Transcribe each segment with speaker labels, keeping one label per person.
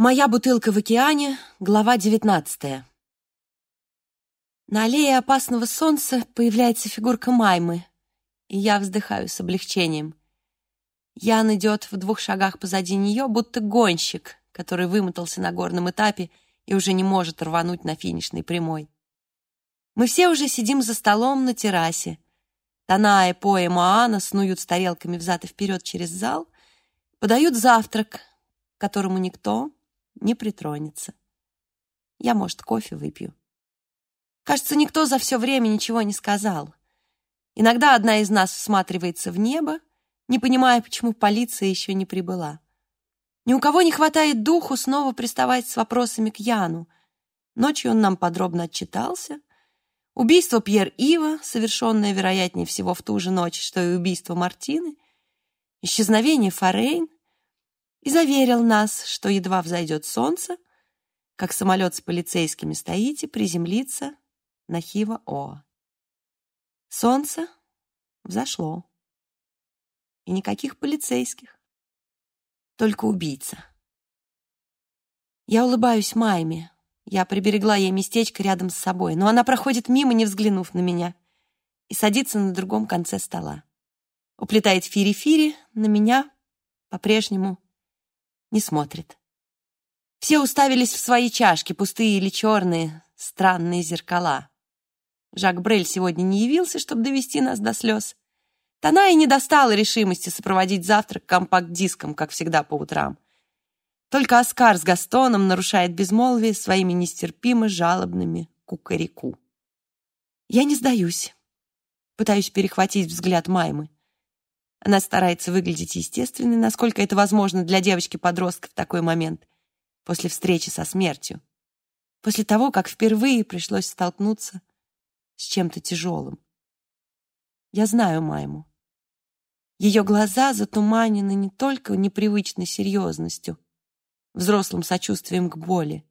Speaker 1: Моя бутылка в океане, глава 19. На аллее опасного солнца появляется фигурка Маймы, и я вздыхаю с облегчением. Ян идет в двух шагах позади нее, будто гонщик, который вымотался на горном этапе и уже не может рвануть на финишной прямой. Мы все уже сидим за столом на террасе. Таная, По и Моана снуют с тарелками взад и вперед через зал, подают завтрак, которому никто не притронется. Я, может, кофе выпью. Кажется, никто за все время ничего не сказал. Иногда одна из нас всматривается в небо, не понимая, почему полиция еще не прибыла. Ни у кого не хватает духу снова приставать с вопросами к Яну. Ночью он нам подробно отчитался. Убийство Пьер-Ива, совершенное, вероятнее всего, в ту же ночь, что и убийство Мартины, исчезновение Форейн, и заверил нас, что едва взойдет солнце, как самолет с полицейскими стоите приземлится на Хива-О. Солнце взошло. И никаких полицейских. Только убийца. Я улыбаюсь Майме. Я приберегла ей местечко рядом с собой, но она проходит мимо, не взглянув на меня, и садится на другом конце стола. Уплетает фири-фири, на меня по-прежнему не смотрит. Все уставились в свои чашки, пустые или черные, странные зеркала. Жак Брель сегодня не явился, чтобы довести нас до слез. Тана и не достала решимости сопроводить завтрак компакт-диском, как всегда по утрам. Только Оскар с Гастоном нарушает безмолвие своими нестерпимо жалобными кукареку. Я не сдаюсь. Пытаюсь перехватить взгляд Маймы. Она старается выглядеть естественной, насколько это возможно для девочки-подростка в такой момент, после встречи со смертью, после того, как впервые пришлось столкнуться с чем-то тяжелым. Я знаю Майму. Ее глаза затуманены не только непривычной серьезностью, взрослым сочувствием к боли.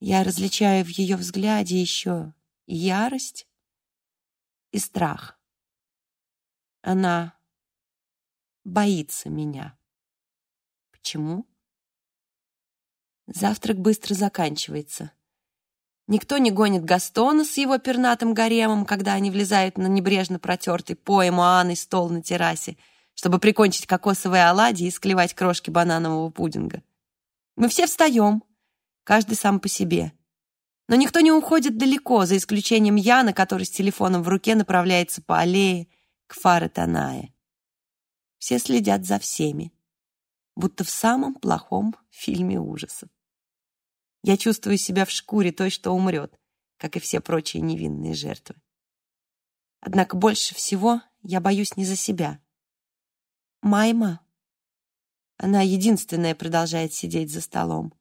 Speaker 1: Я различаю в ее взгляде еще ярость, и страх. Она боится меня. Почему? Завтрак быстро заканчивается. Никто не гонит Гастона с его пернатым гаремом, когда они влезают на небрежно протертый поем Анны стол на террасе, чтобы прикончить кокосовые оладьи и склевать крошки бананового пудинга. Мы все встаем, каждый сам по себе. Но никто не уходит далеко, за исключением Яна, который с телефоном в руке направляется по аллее к фаре Таная. Все следят за всеми, будто в самом плохом фильме ужасов. Я чувствую себя в шкуре той, что умрет, как и все прочие невинные жертвы. Однако больше всего я боюсь не за себя. Майма. Она единственная продолжает сидеть за столом.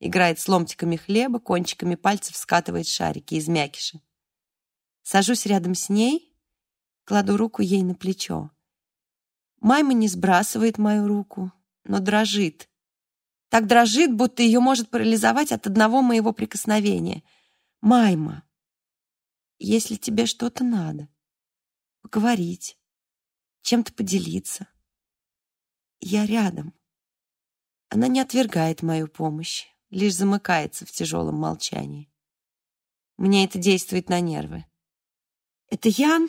Speaker 1: Играет с ломтиками хлеба, кончиками пальцев скатывает шарики из мякиша. Сажусь рядом с ней, кладу руку ей на плечо. Майма не сбрасывает мою руку, но дрожит. Так дрожит, будто ее может парализовать от одного моего прикосновения. Майма, если тебе что-то надо, поговорить, чем-то поделиться, я рядом. Она не отвергает мою помощь, лишь замыкается в тяжелом молчании. Мне это действует на нервы. «Это Ян?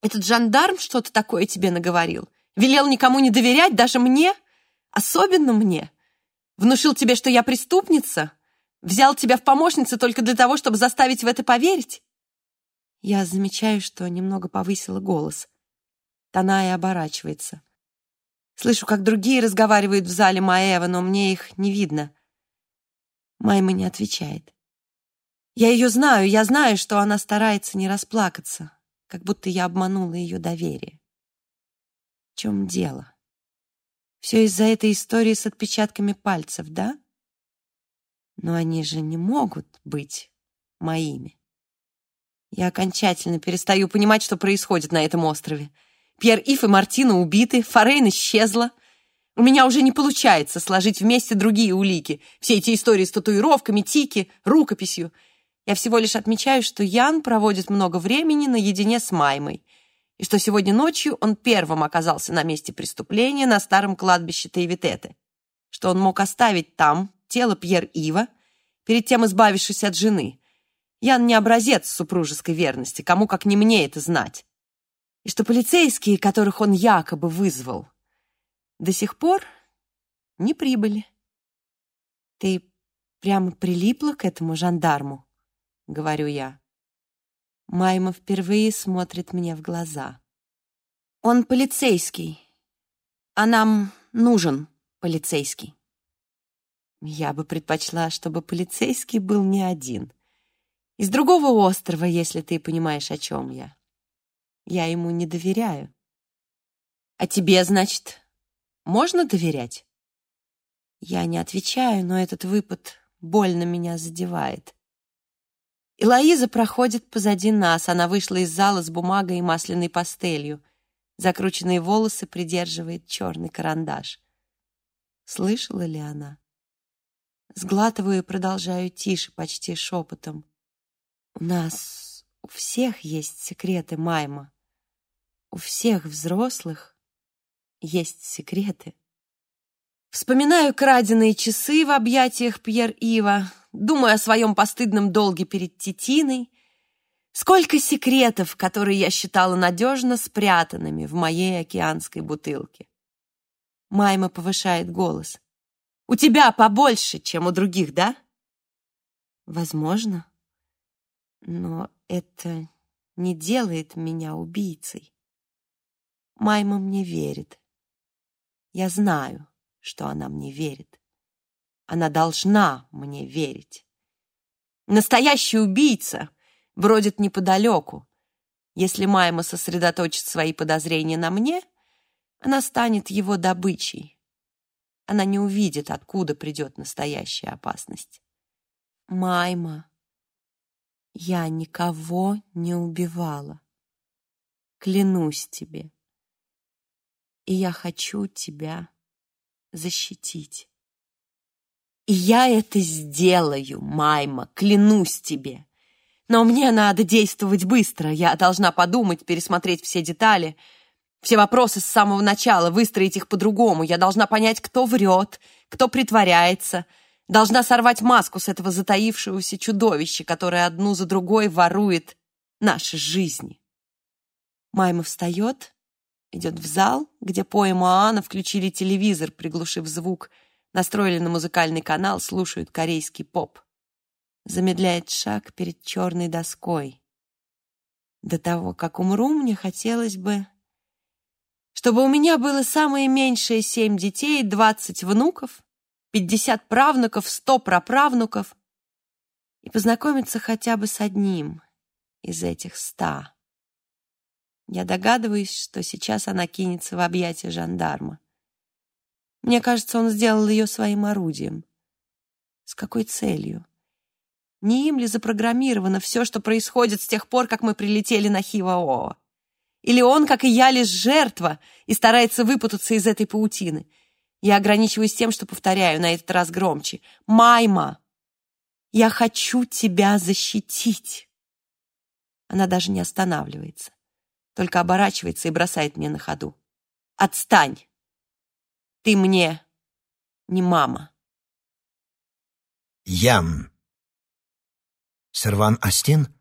Speaker 1: Этот жандарм что-то такое тебе наговорил? Велел никому не доверять, даже мне? Особенно мне? Внушил тебе, что я преступница? Взял тебя в помощницы только для того, чтобы заставить в это поверить?» Я замечаю, что немного повысила голос. Таная оборачивается. Слышу, как другие разговаривают в зале Маэва, но мне их не видно. Майма не отвечает. Я ее знаю, я знаю, что она старается не расплакаться, как будто я обманула ее доверие чем дело? Все из-за этой истории с отпечатками пальцев, да? Но они же не могут быть моими. Я окончательно перестаю понимать, что происходит на этом острове. Пьер Ив и Мартина убиты, Форейн исчезла. У меня уже не получается сложить вместе другие улики. Все эти истории с татуировками, тики, рукописью. Я всего лишь отмечаю, что Ян проводит много времени наедине с Маймой — и что сегодня ночью он первым оказался на месте преступления на старом кладбище Тейвитеты, что он мог оставить там тело Пьер-Ива, перед тем избавившись от жены. Ян не образец супружеской верности, кому как не мне это знать. И что полицейские, которых он якобы вызвал, до сих пор не прибыли. Ты прямо прилипла к этому жандарму, говорю я. Майма впервые смотрит мне в глаза. Он полицейский, а нам нужен полицейский. Я бы предпочла, чтобы полицейский был не один. Из другого острова, если ты понимаешь, о чем я. Я ему не доверяю. А тебе, значит, можно доверять? Я не отвечаю, но этот выпад больно меня задевает. И проходит позади нас. Она вышла из зала с бумагой и масляной пастелью. Закрученные волосы придерживает черный карандаш. Слышала ли она? Сглатываю и продолжаю тише, почти шепотом. У нас у всех есть секреты, Майма. У всех взрослых есть секреты. Вспоминаю краденые часы в объятиях Пьер-Ива, думаю о своем постыдном долге перед Титиной. Сколько секретов, которые я считала надежно спрятанными в моей океанской бутылке. Майма повышает голос. У тебя побольше, чем у других, да? Возможно. Но это не делает меня убийцей. Майма мне верит. Я знаю, что она мне верит. Она должна мне верить. Настоящий убийца бродит неподалеку. Если Майма сосредоточит свои подозрения на мне, она станет его добычей она не увидит, откуда придет настоящая опасность. Майма, я никого не убивала. Клянусь тебе. И я хочу тебя защитить. Я это сделаю, Майма, клянусь тебе. Но мне надо действовать быстро. Я должна подумать, пересмотреть все детали — все вопросы с самого начала, выстроить их по-другому. Я должна понять, кто врет, кто притворяется. Должна сорвать маску с этого затаившегося чудовища, которое одну за другой ворует наши жизни. Майма встает, идет в зал, где по Аана включили телевизор, приглушив звук, настроили на музыкальный канал, слушают корейский поп. Замедляет шаг перед черной доской. До того, как умру, мне хотелось бы чтобы у меня было самое меньшее семь детей, двадцать внуков, пятьдесят правнуков, сто праправнуков и познакомиться хотя бы с одним из этих ста. Я догадываюсь, что сейчас она кинется в объятия жандарма. Мне кажется, он сделал ее своим орудием. С какой целью? Не им ли запрограммировано все, что происходит с тех пор, как мы прилетели на Хива-Оо? Или он, как и я, лишь жертва и старается выпутаться из этой паутины? Я ограничиваюсь тем, что повторяю на этот раз громче. «Майма, я хочу тебя защитить!» Она даже не останавливается, только оборачивается и бросает мне на ходу. «Отстань! Ты мне не мама!»
Speaker 2: Ян. Серван Астин?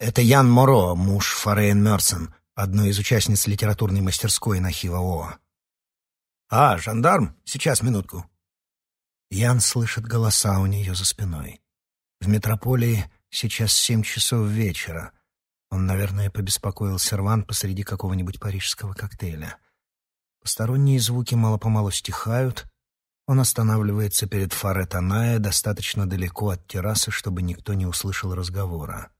Speaker 2: Это Ян Моро, муж Форейн Мерсон одной из участниц литературной мастерской на Хивао. «А, жандарм? Сейчас, минутку». Ян слышит голоса у нее за спиной. В метрополии сейчас семь часов вечера. Он, наверное, побеспокоил серван посреди какого-нибудь парижского коктейля. Посторонние звуки мало-помалу стихают. Он останавливается перед фаре Таная достаточно далеко от террасы, чтобы никто не услышал разговора.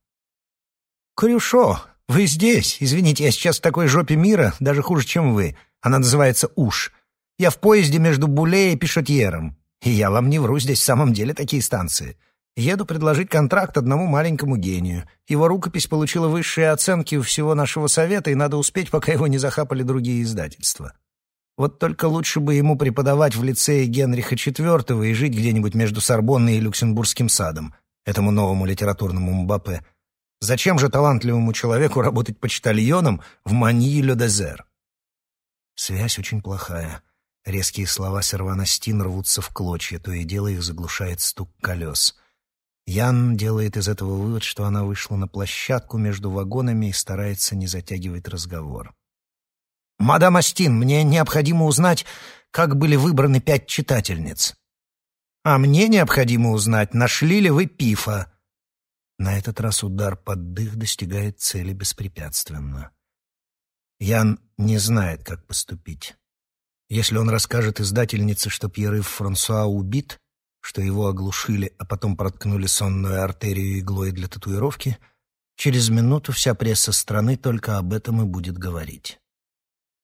Speaker 2: «Крюшо!» «Вы здесь? Извините, я сейчас в такой жопе мира, даже хуже, чем вы. Она называется Уж. Я в поезде между Буле и Пишотьером. И я вам не вру, здесь в самом деле такие станции. Еду предложить контракт одному маленькому гению. Его рукопись получила высшие оценки у всего нашего совета, и надо успеть, пока его не захапали другие издательства. Вот только лучше бы ему преподавать в лицее Генриха IV и жить где-нибудь между Сорбонной и Люксембургским садом, этому новому литературному Мбаппе. Зачем же талантливому человеку работать почтальоном в Маньи-Ле-Дезер? Связь очень плохая. Резкие слова Сервана Стин рвутся в клочья, то и дело их заглушает стук колес. Ян делает из этого вывод, что она вышла на площадку между вагонами и старается не затягивать разговор. «Мадам Астин, мне необходимо узнать, как были выбраны пять читательниц». «А мне необходимо узнать, нашли ли вы пифа». На этот раз удар под дых достигает цели беспрепятственно. Ян не знает, как поступить. Если он расскажет издательнице, что Пьеры Франсуа убит, что его оглушили, а потом проткнули сонную артерию иглой для татуировки, через минуту вся пресса страны только об этом и будет говорить.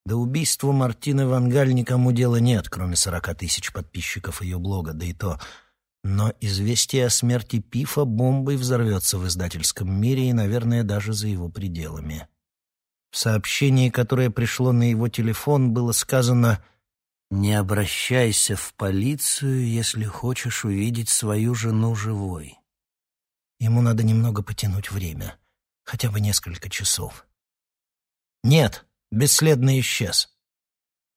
Speaker 2: До убийства Мартины Вангаль никому дела нет, кроме сорока тысяч подписчиков ее блога, да и то. Но известие о смерти Пифа бомбой взорвется в издательском мире и, наверное, даже за его пределами. В сообщении, которое пришло на его телефон, было сказано «Не обращайся в полицию, если хочешь увидеть свою жену живой». Ему надо немного потянуть время, хотя бы несколько часов. «Нет», бесследно исчез.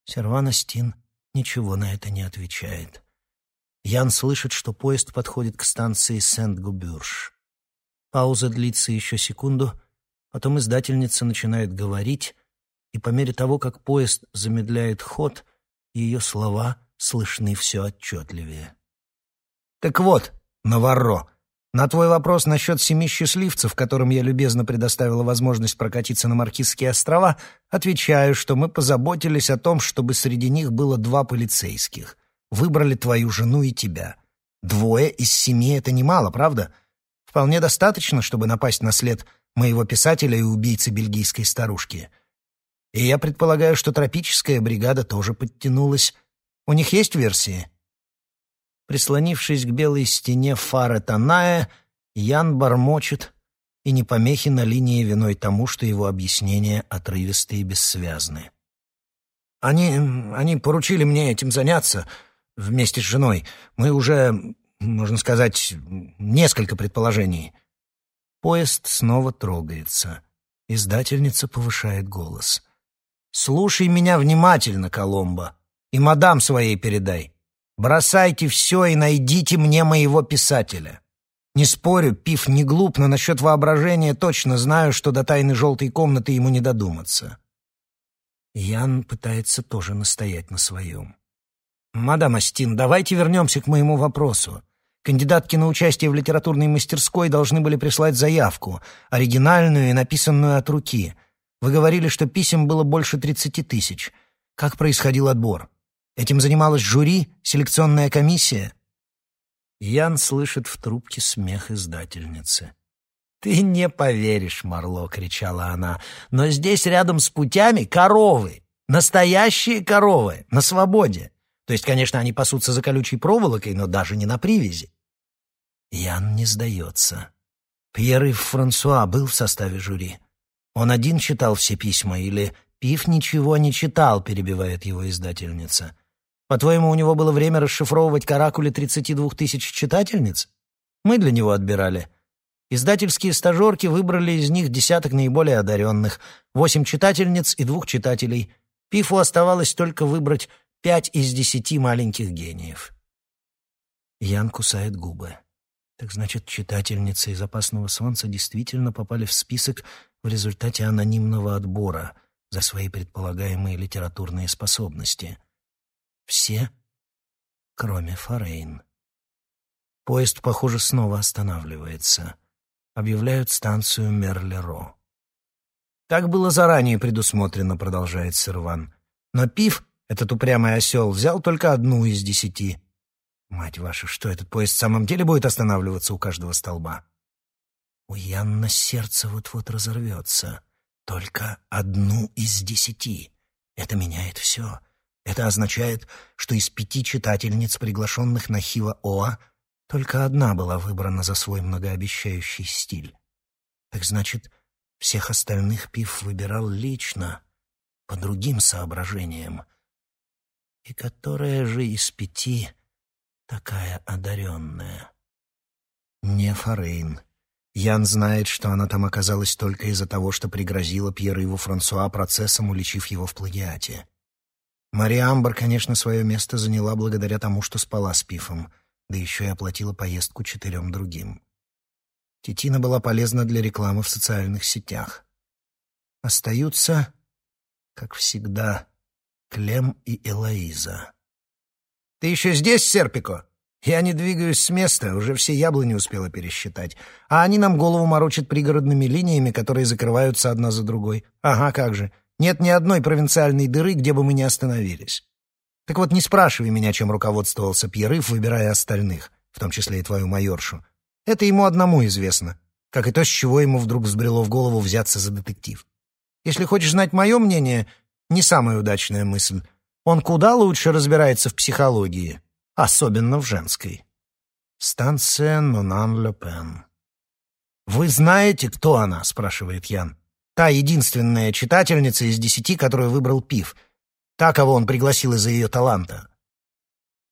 Speaker 2: Сервана Стин ничего на это не отвечает. Ян слышит, что поезд подходит к станции Сент-Губюрш. Пауза длится еще секунду, потом издательница начинает говорить, и по мере того, как поезд замедляет ход, ее слова слышны все отчетливее. «Так вот, Наварро, на твой вопрос насчет семи счастливцев, которым я любезно предоставила возможность прокатиться на Маркизские острова, отвечаю, что мы позаботились о том, чтобы среди них было два полицейских. Выбрали твою жену и тебя. Двое из семи — это немало, правда? Вполне достаточно, чтобы напасть на след моего писателя и убийцы бельгийской старушки. И я предполагаю, что тропическая бригада тоже подтянулась. У них есть версии?» Прислонившись к белой стене фары Таная, Ян бормочет, и не помехи на линии виной тому, что его объяснения отрывисты и бессвязны. «Они... они поручили мне этим заняться вместе с женой. Мы уже, можно сказать, несколько предположений». Поезд снова трогается. Издательница повышает голос. «Слушай меня внимательно, Коломбо, и мадам своей передай. Бросайте все и найдите мне моего писателя. Не спорю, Пив не глуп, но насчет воображения точно знаю, что до тайны желтой комнаты ему не додуматься. Ян пытается тоже настоять на своем. «Мадам Астин, давайте вернемся к моему вопросу. Кандидатки на участие в литературной мастерской должны были прислать заявку, оригинальную и написанную от руки. Вы говорили, что писем было больше тридцати тысяч. Как происходил отбор?» Этим занималась жюри, селекционная комиссия. Ян слышит в трубке смех издательницы. «Ты не поверишь, Марло!» — кричала она. «Но здесь рядом с путями коровы! Настоящие коровы! На свободе! То есть, конечно, они пасутся за колючей проволокой, но даже не на привязи!» Ян не сдается. Пьер Франсуа был в составе жюри. Он один читал все письма или Пив ничего не читал, перебивает его издательница. По-твоему, у него было время расшифровывать каракули 32 тысяч читательниц? Мы для него отбирали. Издательские стажерки выбрали из них десяток наиболее одаренных, восемь читательниц и двух читателей. Пифу оставалось только выбрать пять из десяти маленьких гениев. Ян кусает губы. Так значит, читательницы из «Опасного солнца» действительно попали в список в результате анонимного отбора за свои предполагаемые литературные способности — все, кроме Форейн. Поезд, похоже, снова останавливается. Объявляют станцию Мерлеро. «Так было заранее предусмотрено», — продолжает Серван. «Но Пив, этот упрямый осел, взял только одну из десяти. Мать ваша, что этот поезд в самом деле будет останавливаться у каждого столба?» У Янна сердце вот-вот разорвется. Только одну из десяти. Это меняет все. Это означает, что из пяти читательниц, приглашенных на Хива-Оа, только одна была выбрана за свой многообещающий стиль. Так значит, всех остальных Пив выбирал лично, по другим соображениям. И которая же из пяти такая одаренная? Не Форейн. Ян знает, что она там оказалась только из-за того, что пригрозила Пьеру Франсуа процессом, уличив его в плагиате. Мария Амбар, конечно, свое место заняла благодаря тому, что спала с Пифом, да еще и оплатила поездку четырем другим. Титина была полезна для рекламы в социальных сетях. Остаются, как всегда, Клем и Элоиза. «Ты еще здесь, Серпико?» Я не двигаюсь с места, уже все яблони успела пересчитать. А они нам голову морочат пригородными линиями, которые закрываются одна за другой. Ага, как же. Нет ни одной провинциальной дыры, где бы мы не остановились. Так вот, не спрашивай меня, чем руководствовался Пьерыф, выбирая остальных, в том числе и твою майоршу. Это ему одному известно, как и то, с чего ему вдруг взбрело в голову взяться за детектив. Если хочешь знать мое мнение, не самая удачная мысль. Он куда лучше разбирается в психологии, особенно в женской. Станция Нонан-Ле-Пен. «Вы знаете, кто она?» — спрашивает Ян. «Та единственная читательница из десяти, которую выбрал Пив. Та, кого он пригласил из-за ее таланта».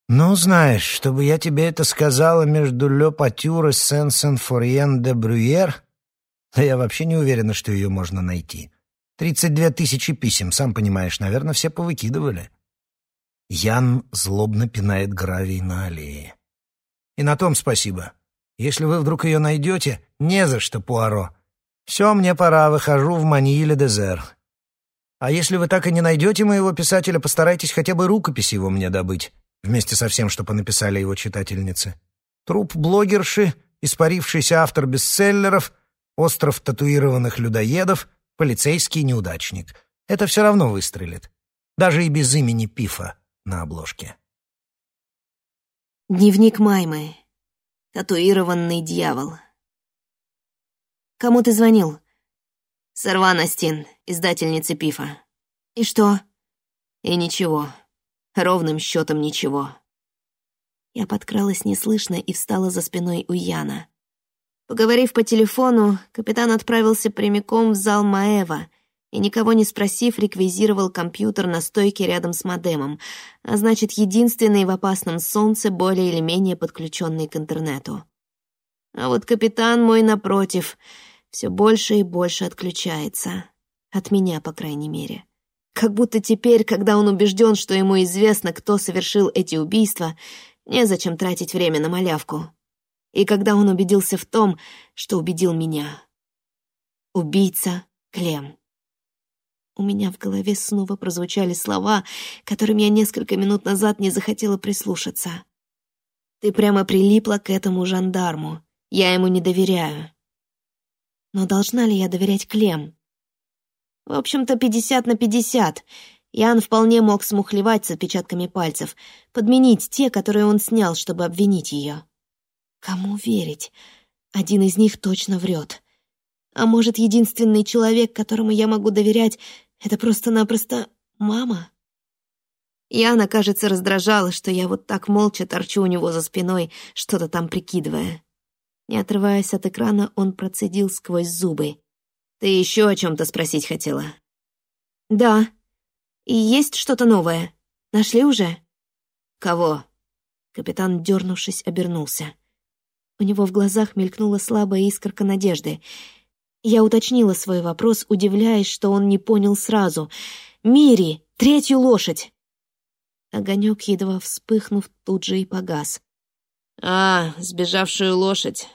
Speaker 2: «Ну, знаешь, чтобы я тебе это сказала между Ле Патюр и Сен-Сен-Форьен де Брюер, да я вообще не уверена, что ее можно найти. Тридцать две тысячи писем, сам понимаешь, наверное, все повыкидывали». Ян злобно пинает гравий на аллее. «И на том спасибо. Если вы вдруг ее найдете, не за что, Пуаро. Все, мне пора, выхожу в Маниле-Дезер. А если вы так и не найдете моего писателя, постарайтесь хотя бы рукопись его мне добыть, вместе со всем, что понаписали его читательницы. Труп блогерши, испарившийся автор бестселлеров, остров татуированных людоедов, полицейский неудачник. Это все равно выстрелит. Даже и без имени Пифа на обложке.
Speaker 3: Дневник Маймы. Татуированный дьявол. Кому ты звонил? Сарван Астин, издательница Пифа. И что? И ничего. Ровным счетом ничего. Я подкралась неслышно и встала за спиной у Яна. Поговорив по телефону, капитан отправился прямиком в зал Маева — и, никого не спросив, реквизировал компьютер на стойке рядом с модемом, а значит, единственный в опасном солнце, более или менее подключенный к интернету. А вот капитан мой, напротив, все больше и больше отключается. От меня, по крайней мере. Как будто теперь, когда он убежден, что ему известно, кто совершил эти убийства, незачем тратить время на малявку. И когда он убедился в том, что убедил меня. Убийца Клем. У меня в голове снова прозвучали слова, которым я несколько минут назад не захотела прислушаться. Ты прямо прилипла к этому жандарму. Я ему не доверяю. Но должна ли я доверять Клем? В общем-то, пятьдесят на пятьдесят. Ян вполне мог смухлевать с отпечатками пальцев, подменить те, которые он снял, чтобы обвинить ее. Кому верить? Один из них точно врет. А может, единственный человек, которому я могу доверять, это просто-напросто мама. Яна, кажется, раздражала, что я вот так молча торчу у него за спиной, что-то там прикидывая. Не отрываясь от экрана, он процедил сквозь зубы. «Ты еще о чем-то спросить хотела?» «Да. И есть что-то новое? Нашли уже?» «Кого?» Капитан, дернувшись, обернулся. У него в глазах мелькнула слабая искорка надежды. Я уточнила свой вопрос, удивляясь, что он не понял сразу. «Мири! Третью лошадь!» Огонек, едва вспыхнув, тут же и погас. «А, сбежавшую лошадь.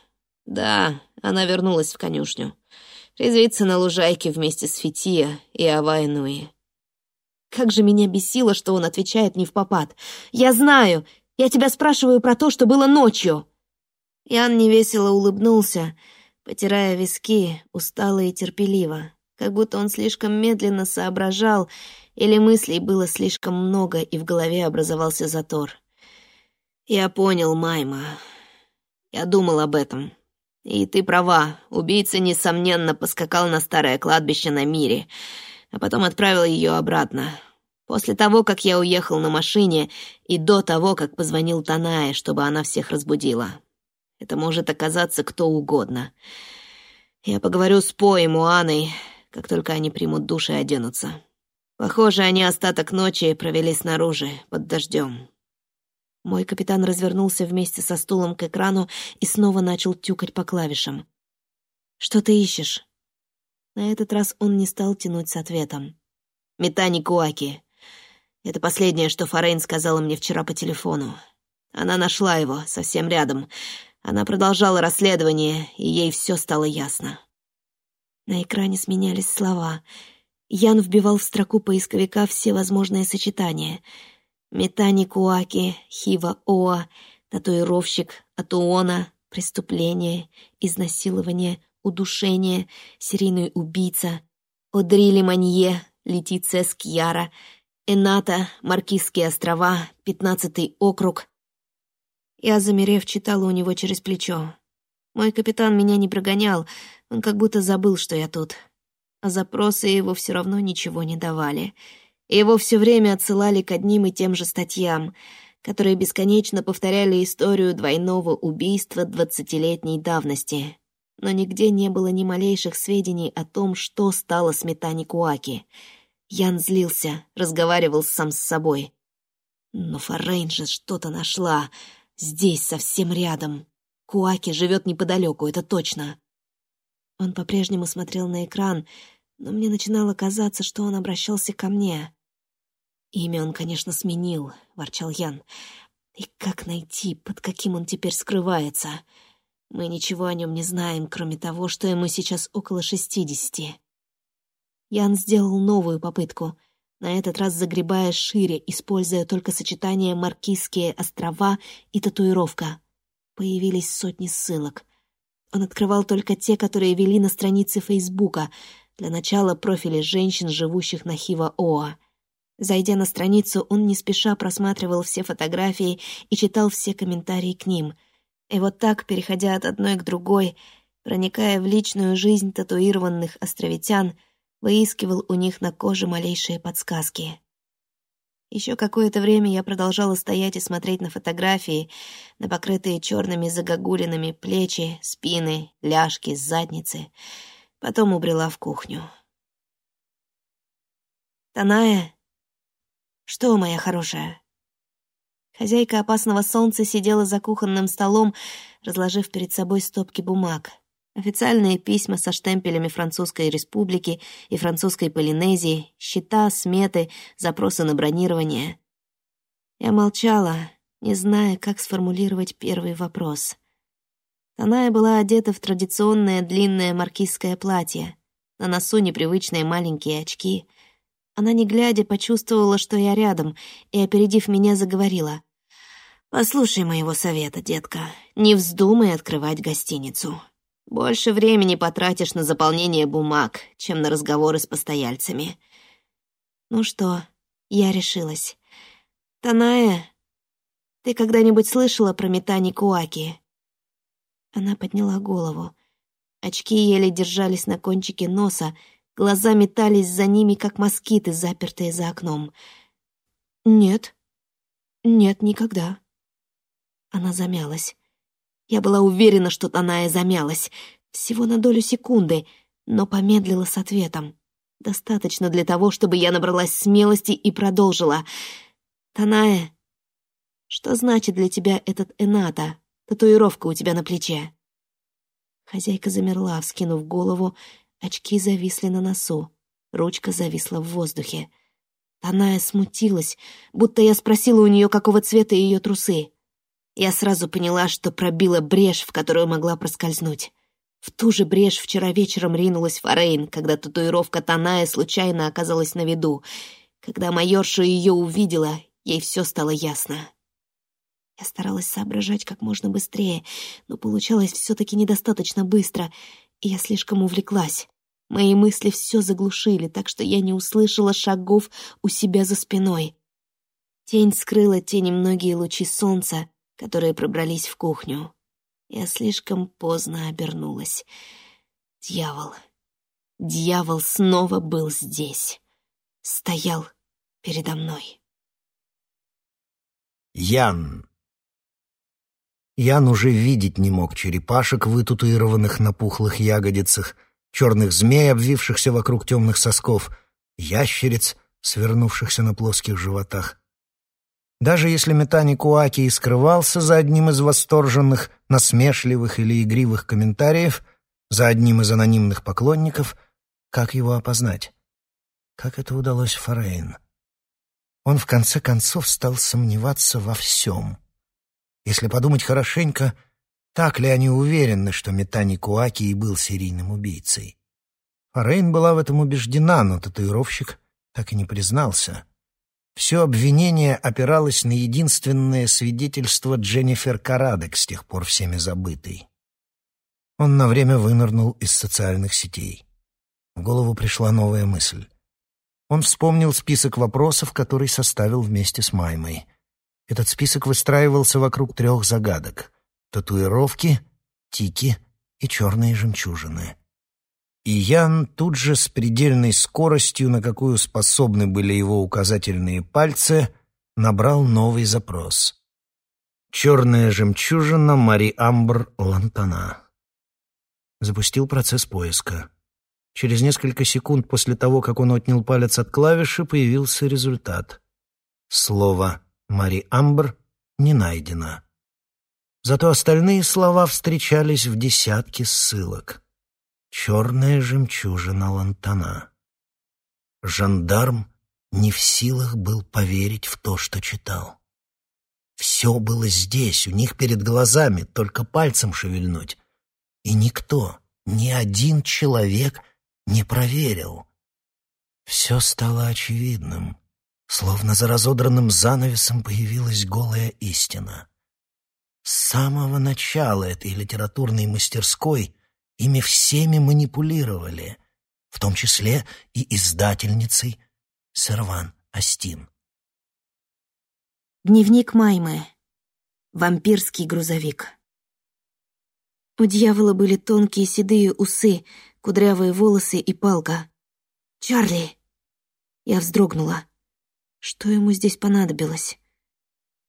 Speaker 3: Да, она вернулась в конюшню. Резвится на лужайке вместе с Фития и Авайнуи. Как же меня бесило, что он отвечает не в попад. «Я знаю! Я тебя спрашиваю про то, что было ночью!» Ян невесело улыбнулся, — потирая виски, устало и терпеливо, как будто он слишком медленно соображал, или мыслей было слишком много, и в голове образовался затор. «Я понял, Майма. Я думал об этом. И ты права, убийца, несомненно, поскакал на старое кладбище на мире, а потом отправил ее обратно». После того, как я уехал на машине, и до того, как позвонил Таная, чтобы она всех разбудила. Это может оказаться кто угодно. Я поговорю с По и Муаной, как только они примут душ и оденутся. Похоже, они остаток ночи провели снаружи, под дождем. Мой капитан развернулся вместе со стулом к экрану и снова начал тюкать по клавишам. «Что ты ищешь?» На этот раз он не стал тянуть с ответом. «Метани Куаки. Это последнее, что Форейн сказала мне вчера по телефону. Она нашла его совсем рядом. Она продолжала расследование, и ей все стало ясно. На экране сменялись слова. Ян вбивал в строку поисковика все возможные сочетания. Метани Куаки, Хива Оа, татуировщик Атуона, преступление, изнасилование, удушение, серийный убийца, Одрили Манье, Летиция Скьяра, Эната, Маркизские острова, пятнадцатый округ. Я, замерев, читала у него через плечо. Мой капитан меня не прогонял, он как будто забыл, что я тут. А запросы его все равно ничего не давали. Его все время отсылали к одним и тем же статьям, которые бесконечно повторяли историю двойного убийства двадцатилетней давности. Но нигде не было ни малейших сведений о том, что стало с Метани Куаки. Ян злился, разговаривал сам с собой. Но Форейн же что-то нашла. Здесь, совсем рядом. Куаки живет неподалеку, это точно. Он по-прежнему смотрел на экран, но мне начинало казаться, что он обращался ко мне. «Имя он, конечно, сменил», — ворчал Ян. «И как найти, под каким он теперь скрывается? Мы ничего о нем не знаем, кроме того, что ему сейчас около шестидесяти». Ян сделал новую попытку, на этот раз загребая шире, используя только сочетание «Маркизские острова» и «Татуировка» появились сотни ссылок. Он открывал только те, которые вели на странице Фейсбука, для начала профили женщин, живущих на Хива-Оа. Зайдя на страницу, он не спеша просматривал все фотографии и читал все комментарии к ним. И вот так, переходя от одной к другой, проникая в личную жизнь татуированных островитян, выискивал у них на коже малейшие подсказки. Еще какое-то время я продолжала стоять и смотреть на фотографии, на покрытые черными загогулинами плечи, спины, ляжки, задницы. Потом убрела в кухню. «Таная? Что, моя хорошая?» Хозяйка опасного солнца сидела за кухонным столом, разложив перед собой стопки бумаг. Официальные письма со штемпелями Французской Республики и Французской Полинезии, счета, сметы, запросы на бронирование. Я молчала, не зная, как сформулировать первый вопрос. Таная была одета в традиционное длинное маркизское платье, на носу непривычные маленькие очки. Она, не глядя, почувствовала, что я рядом, и, опередив меня, заговорила. «Послушай моего совета, детка, не вздумай открывать гостиницу». Больше времени потратишь на заполнение бумаг, чем на разговоры с постояльцами. Ну что, я решилась. Таная, ты когда-нибудь слышала про метани Куаки? Она подняла голову. Очки еле держались на кончике носа, глаза метались за ними, как москиты, запертые за окном. «Нет, нет, никогда». Она замялась. Я была уверена, что Таная замялась. Всего на долю секунды, но помедлила с ответом. Достаточно для того, чтобы я набралась смелости и продолжила. «Таная, что значит для тебя этот Эната, татуировка у тебя на плече?» Хозяйка замерла, вскинув голову, очки зависли на носу, ручка зависла в воздухе. Таная смутилась, будто я спросила у нее, какого цвета ее трусы. Я сразу поняла, что пробила брешь, в которую могла проскользнуть. В ту же брешь вчера вечером ринулась Форейн, когда татуировка Таная случайно оказалась на виду. Когда майорша ее увидела, ей все стало ясно. Я старалась соображать как можно быстрее, но получалось все-таки недостаточно быстро, я слишком увлеклась. Мои мысли все заглушили, так что я не услышала шагов у себя за спиной. Тень скрыла те немногие лучи солнца, которые пробрались в кухню. Я слишком поздно обернулась. Дьявол. Дьявол снова был здесь. Стоял передо мной.
Speaker 2: Ян. Ян уже видеть не мог черепашек, вытатуированных на пухлых ягодицах, черных змей, обвившихся вокруг темных сосков, ящериц, свернувшихся на плоских животах. Даже если Метани Куаки и скрывался за одним из восторженных, насмешливых или игривых комментариев, за одним из анонимных поклонников, как его опознать? Как это удалось Форейн? он в конце концов стал сомневаться во всем. Если подумать хорошенько, так ли они уверены, что Метани Куаки и был серийным убийцей? Форейн была в этом убеждена, но татуировщик так и не признался. Все обвинение опиралось на единственное свидетельство Дженнифер Карадек, с тех пор всеми забытой. Он на время вынырнул из социальных сетей. В голову пришла новая мысль. Он вспомнил список вопросов, который составил вместе с Маймой. Этот список выстраивался вокруг трех загадок — татуировки, тики и черные жемчужины. И Ян тут же с предельной скоростью, на какую способны были его указательные пальцы, набрал новый запрос. «Черная жемчужина Мари Амбр Лантана». Запустил процесс поиска. Через несколько секунд после того, как он отнял палец от клавиши, появился результат. Слово «Мари Амбр» не найдено. Зато остальные слова встречались в десятке ссылок. «Черная жемчужина Лантана». Жандарм не в силах был поверить в то, что читал. Все было здесь, у них перед глазами, только пальцем шевельнуть. И никто, ни один человек не проверил. Все стало очевидным, словно за разодранным занавесом появилась голая истина. С самого начала этой литературной мастерской ими всеми манипулировали, в том числе и издательницей Серван Астин.
Speaker 3: Дневник Маймы. Вампирский грузовик. У дьявола были тонкие седые усы, кудрявые волосы и палка. «Чарли!» Я вздрогнула. Что ему здесь понадобилось?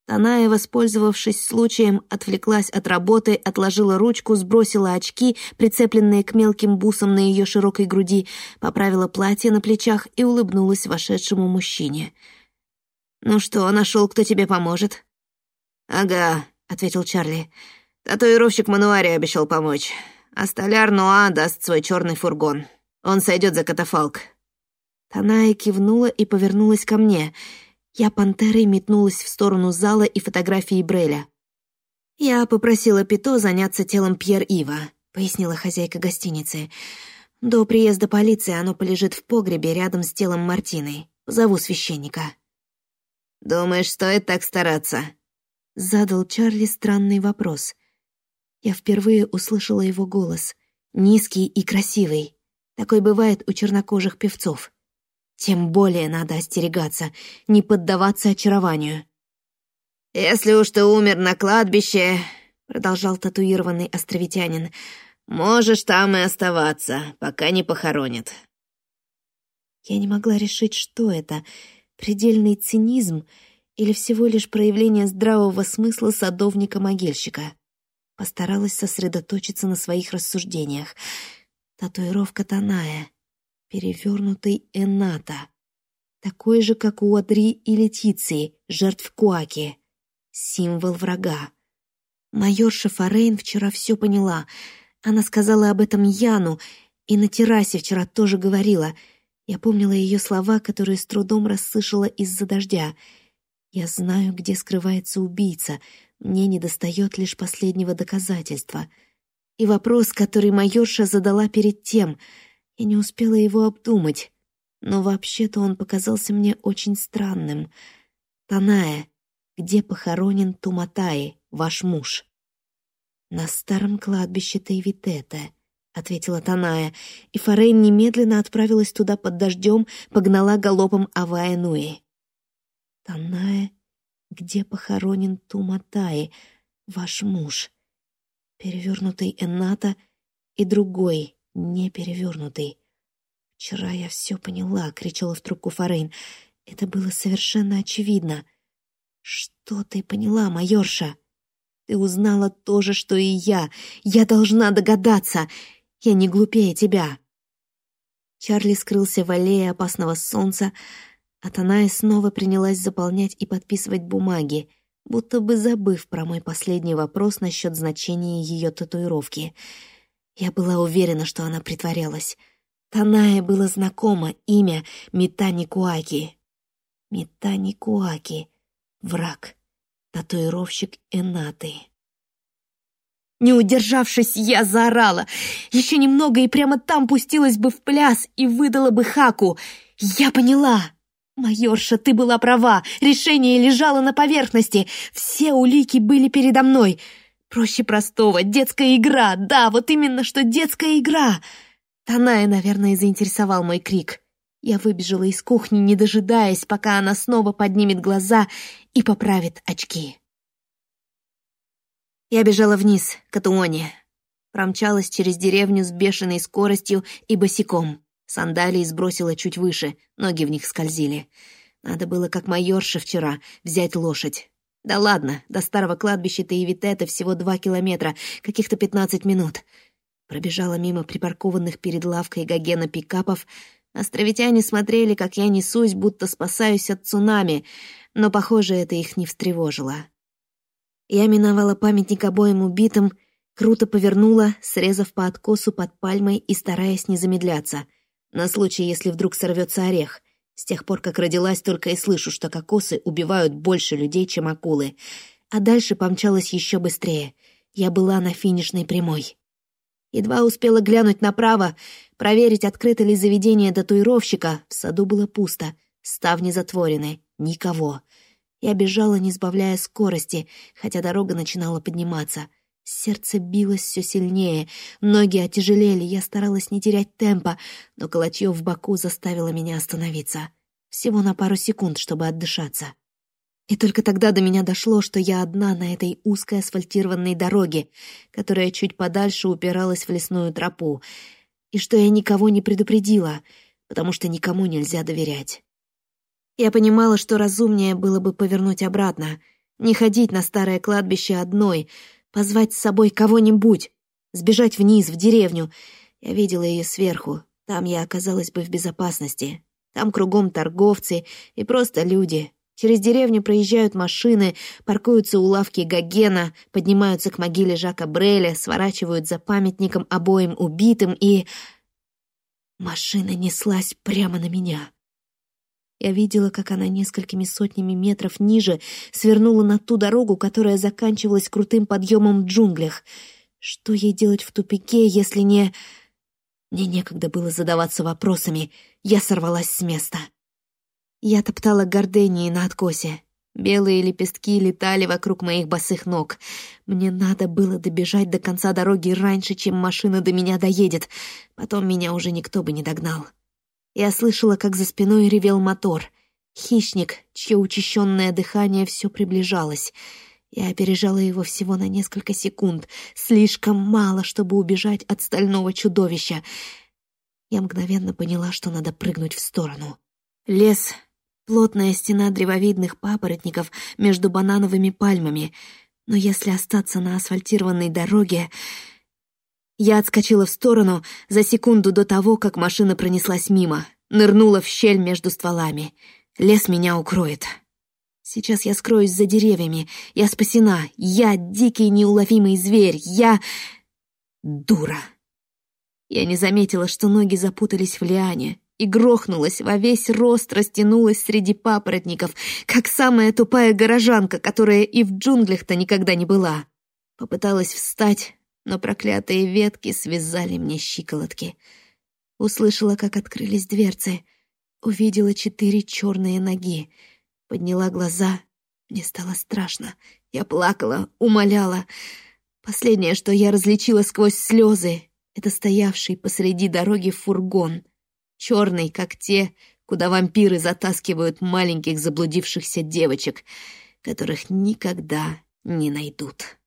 Speaker 3: Таная, воспользовавшись случаем, отвлеклась от работы, отложила ручку, сбросила очки, прицепленные к мелким бусам на ее широкой груди, поправила платье на плечах и улыбнулась вошедшему мужчине. «Ну что, нашел, кто тебе поможет?» «Ага», — ответил Чарли. Татуировщик Мануари обещал помочь, а столяр Нуа даст свой черный фургон. Он сойдет за катафалк». Таная кивнула и повернулась ко мне. Я пантерой метнулась в сторону зала и фотографии Бреля. «Я попросила Пито заняться телом Пьер-Ива», — пояснила хозяйка гостиницы. «До приезда полиции оно полежит в погребе рядом с телом Мартины. Зову священника». «Думаешь, стоит так стараться?» — задал Чарли странный вопрос. Я впервые услышала его голос. Низкий и красивый. Такой бывает у чернокожих певцов. Тем более надо остерегаться, не поддаваться очарованию. «Если уж ты умер на кладбище», — продолжал татуированный островитянин, «можешь там и оставаться, пока не похоронят». Я не могла решить, что это — предельный цинизм или всего лишь проявление здравого смысла садовника-могильщика постаралась сосредоточиться на своих рассуждениях. Татуировка Таная, перевернутый Эната, такой же, как у Адри и Летиции, жертв Куаки, символ врага. Майорша Форейн вчера все поняла. Она сказала об этом Яну, и на террасе вчера тоже говорила. Я помнила ее слова, которые с трудом расслышала из-за дождя. «Я знаю, где скрывается убийца», мне недостает лишь последнего доказательства. И вопрос, который майорша задала перед тем, я не успела его обдумать. Но вообще-то он показался мне очень странным. «Таная, где похоронен Туматаи, ваш муж?» «На старом кладбище Тайвитета», — ответила Таная, и Форейн немедленно отправилась туда под дождем, погнала галопом Авая Нуи. Таная где похоронен Туматай, ваш муж. Перевернутый Эната и другой, не перевернутый. «Вчера я все поняла», — кричала в трубку Форейн. «Это было совершенно очевидно». «Что ты поняла, майорша?» «Ты узнала то же, что и я. Я должна догадаться. Я не глупее тебя». Чарли скрылся в аллее опасного солнца, а Таная снова принялась заполнять и подписывать бумаги, будто бы забыв про мой последний вопрос насчет значения ее татуировки. Я была уверена, что она притворялась. Таная было знакомо имя Митани Куаки. Митани Куаки, враг, татуировщик Энаты. Не удержавшись, я заорала. Еще немного и прямо там пустилась бы в пляс и выдала бы хаку. Я поняла. Майорша, ты была права. Решение лежало на поверхности. Все улики были передо мной. Проще простого. Детская игра. Да, вот именно что детская игра. Таная, наверное, заинтересовал мой крик. Я выбежала из кухни, не дожидаясь, пока она снова поднимет глаза и поправит очки. Я бежала вниз, к Атуоне. Промчалась через деревню с бешеной скоростью и босиком. Сандалии сбросила чуть выше, ноги в них скользили. Надо было, как майорша вчера, взять лошадь. Да ладно, до старого кладбища Таевитета всего два километра, каких-то пятнадцать минут. Пробежала мимо припаркованных перед лавкой Гогена пикапов, Островитяне смотрели, как я несусь, будто спасаюсь от цунами, но, похоже, это их не встревожило. Я миновала памятник обоим убитым, круто повернула, срезав по откосу под пальмой и стараясь не замедляться, на случай, если вдруг сорвется орех. С тех пор, как родилась, только и слышу, что кокосы убивают больше людей, чем акулы. А дальше помчалась еще быстрее. Я была на финишной прямой. Едва успела глянуть направо, проверить, открыто ли заведение татуировщика. В саду было пусто, ставни затворены, никого. Я бежала, не сбавляя скорости, хотя дорога начинала подниматься. Сердце билось все сильнее, ноги отяжелели, я старалась не терять темпа, но колотье в боку заставило меня остановиться. Всего на пару секунд, чтобы отдышаться. И только тогда до меня дошло, что я одна на этой узкой асфальтированной дороге, которая чуть подальше упиралась в лесную тропу, и что я никого не предупредила, потому что никому нельзя доверять. Я понимала, что разумнее было бы повернуть обратно, не ходить на старое кладбище одной, позвать с собой кого-нибудь, сбежать вниз, в деревню. Я видела ее сверху, там я оказалась бы в безопасности. Там кругом торговцы и просто люди, Через деревню проезжают машины, паркуются у лавки Гогена, поднимаются к могиле Жака Бреля, сворачивают за памятником обоим убитым и... Машина неслась прямо на меня. Я видела, как она несколькими сотнями метров ниже свернула на ту дорогу, которая заканчивалась крутым подъемом в джунглях. Что ей делать в тупике, если не... Мне некогда было задаваться вопросами. Я сорвалась с места. Я топтала гордении на откосе. Белые лепестки летали вокруг моих босых ног. Мне надо было добежать до конца дороги раньше, чем машина до меня доедет. Потом меня уже никто бы не догнал. Я слышала, как за спиной ревел мотор. Хищник, чье учащенное дыхание все приближалось. Я опережала его всего на несколько секунд. Слишком мало, чтобы убежать от стального чудовища. Я мгновенно поняла, что надо прыгнуть в сторону. Лес Плотная стена древовидных папоротников между банановыми пальмами. Но если остаться на асфальтированной дороге... Я отскочила в сторону за секунду до того, как машина пронеслась мимо, нырнула в щель между стволами. Лес меня укроет. Сейчас я скроюсь за деревьями. Я спасена. Я дикий неуловимый зверь. Я... дура. Я не заметила, что ноги запутались в лиане и грохнулась во весь рост, растянулась среди папоротников, как самая тупая горожанка, которая и в джунглях-то никогда не была. Попыталась встать, но проклятые ветки связали мне щиколотки. Услышала, как открылись дверцы, увидела четыре черные ноги, подняла глаза. Мне стало страшно. Я плакала, умоляла. Последнее, что я различила сквозь слезы, это стоявший посреди дороги фургон — черный, как те, куда вампиры затаскивают маленьких заблудившихся девочек, которых никогда не найдут.